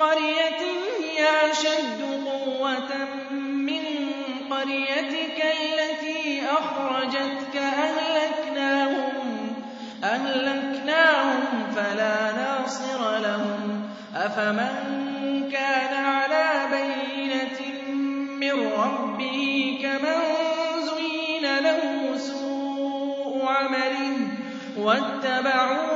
قَرْيَةٍ هِيَ أَشَدُّ قُوَّةً مِّن قَرْيَتِكَ الَّتِي أَخْرَجَتْكَ، أَهْلَكْنَاهُمْ فَلَا نَاصِرَ لَهُمْ. أَفَمَن كَانَ عَلَىٰ بَيِّنَةٍ مِّن رَّبِّهِ كَمَن زُيِّنَ لَهُ سُوءُ عَمَلِهِ وَاتَّبَعُوا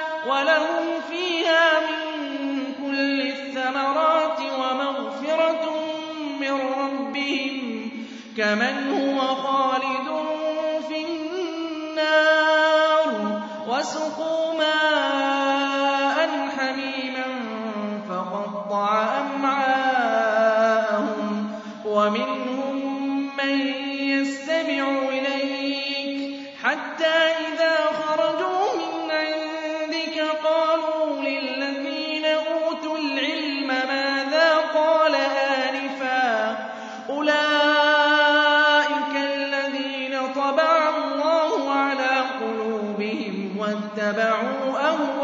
وَلَهُمْ فِيهَا مِن كُلِّ الثَّمَرَاتِ وَمَغْفِرَةٌ مِّن رَّبِّهِمْ كَمَنْ هُوَ خَالِدٌ فِي النَّارِ وَسُقُوا مَاءً حَمِيمًا فَقَطَّعَ أَمْعَاءَهُمْ وَمِنْهُم وَاتَّبَعُوا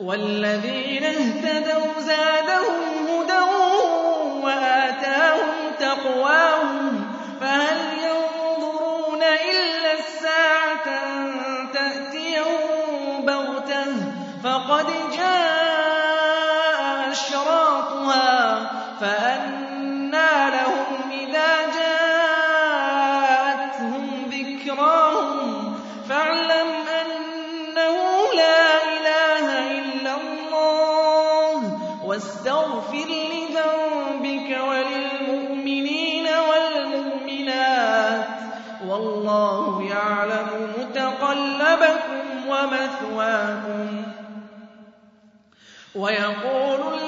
والذين اهتدوا زادهم هدى زَادَهُمْ تقواهم واغفر لذنبك وللمؤمنين والمؤمنات والله يعلم متقلبكم ومثواكم ويقول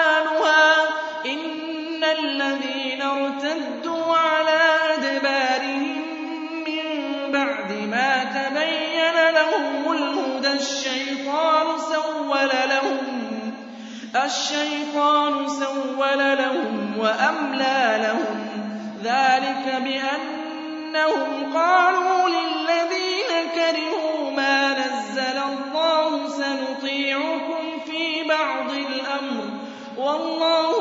لَهُمُ الْهُدَى، الشَّيْطَانُ سَوَّلَ لَهُمْ وَأَمْلَىٰ لَهُمْ ۚ. ذَٰلِكَ بِأَنَّهُمْ قَالُوا لِلَّذِينَ كَرِهُوا مَا نَزَّلَ اللَّهُ سَنُطِيعُكُمْ فِي بَعْضِ الْأَمْرِ. وَاللَّهُ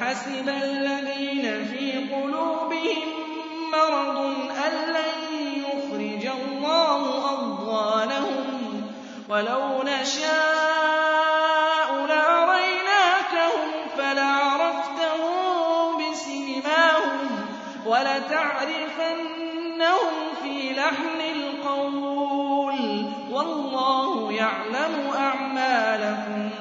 حَسِبَ الَّذِينَ فِي قُلُوبِهِم مَّرَضٌ أَن لَّن يُخْرِجَ اللَّهُ أَضْغَانَهُمْ وَلَوْ نَشَاءُ لَأَرَيْنَاكَهُمْ فَلَعَرَفْتَهُم بِسِيمَاهُمْ وَلَتَعْرِفَنَّهُمْ فِي لَحْنِ الْقَوْلِ وَاللَّهُ يَعْلَمُ أَعْمَالَكُمْ ۚ.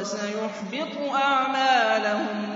وَسَيُحْبِطُ أَعْمَالَهُمْ